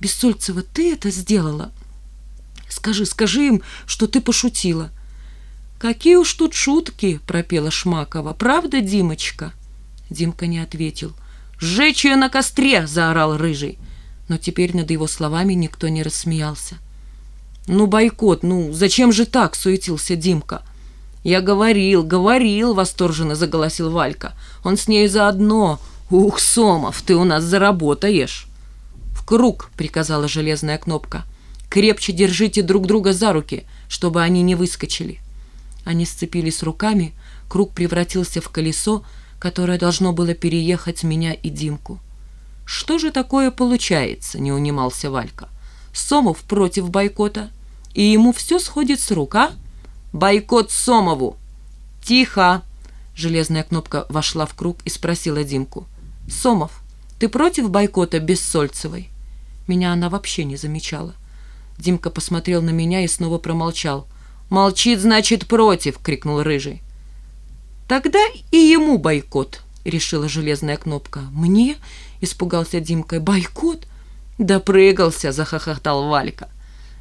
Бессольцева, ты это сделала? Скажи, скажи им, что ты пошутила. «Какие уж тут шутки!» — пропела Шмакова. «Правда, Димочка?» Димка не ответил. «Сжечь ее на костре!» — заорал Рыжий. Но теперь над его словами никто не рассмеялся. «Ну, бойкот, ну зачем же так?» — суетился Димка. «Я говорил, говорил!» — восторженно заголосил Валька. «Он с ней заодно! Ух, Сомов, ты у нас заработаешь!» «В круг!» — приказала железная кнопка. «Крепче держите друг друга за руки, чтобы они не выскочили!» Они сцепились руками, круг превратился в колесо, которое должно было переехать меня и Димку. «Что же такое получается?» — не унимался Валька. «Сомов против бойкота, и ему все сходит с рук, а? Бойкот Сомову!» «Тихо!» — железная кнопка вошла в круг и спросила Димку. «Сомов, ты против бойкота Бессольцевой?» Меня она вообще не замечала. Димка посмотрел на меня и снова промолчал — «Молчит, значит, против!» — крикнул Рыжий. «Тогда и ему бойкот!» — решила железная кнопка. «Мне?» — испугался Димка. «Бойкот?» «Допрыгался!» — захохотал Валька.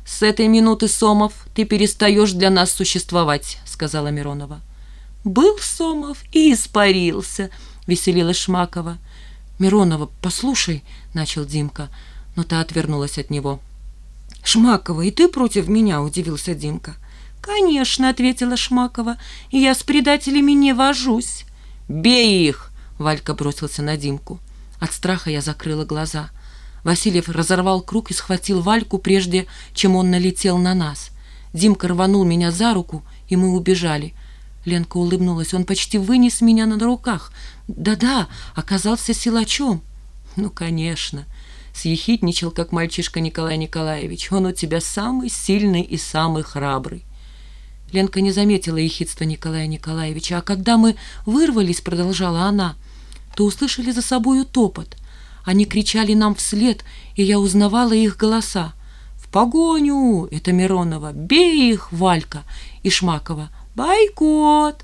«С этой минуты, Сомов, ты перестаешь для нас существовать», — сказала Миронова. «Был Сомов и испарился», — веселилась Шмакова. «Миронова, послушай», — начал Димка, но та отвернулась от него. «Шмакова, и ты против меня?» — удивился Димка. «Конечно», — ответила Шмакова, — «я с предателями не вожусь». «Бей их!» — Валька бросился на Димку. От страха я закрыла глаза. Васильев разорвал круг и схватил Вальку, прежде чем он налетел на нас. Димка рванул меня за руку, и мы убежали. Ленка улыбнулась. Он почти вынес меня на руках. Да-да, оказался силачом. Ну, конечно. Съехидничал, как мальчишка Николай Николаевич. Он у тебя самый сильный и самый храбрый. Ленка не заметила ехидства Николая Николаевича, а когда мы вырвались, продолжала она, то услышали за собою топот. Они кричали нам вслед, и я узнавала их голоса. «В погоню!» — это Миронова. «Бей их!» — Валька и Шмакова. «Бойкот!»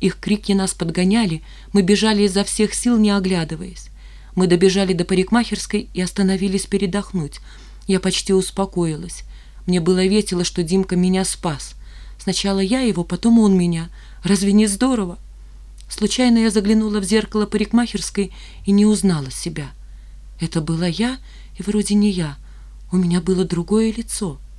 Их крики нас подгоняли, мы бежали изо всех сил, не оглядываясь. Мы добежали до парикмахерской и остановились передохнуть. Я почти успокоилась. Мне было весело, что Димка меня спас — Сначала я его, потом он меня. Разве не здорово? Случайно я заглянула в зеркало парикмахерской и не узнала себя. Это была я и вроде не я. У меня было другое лицо —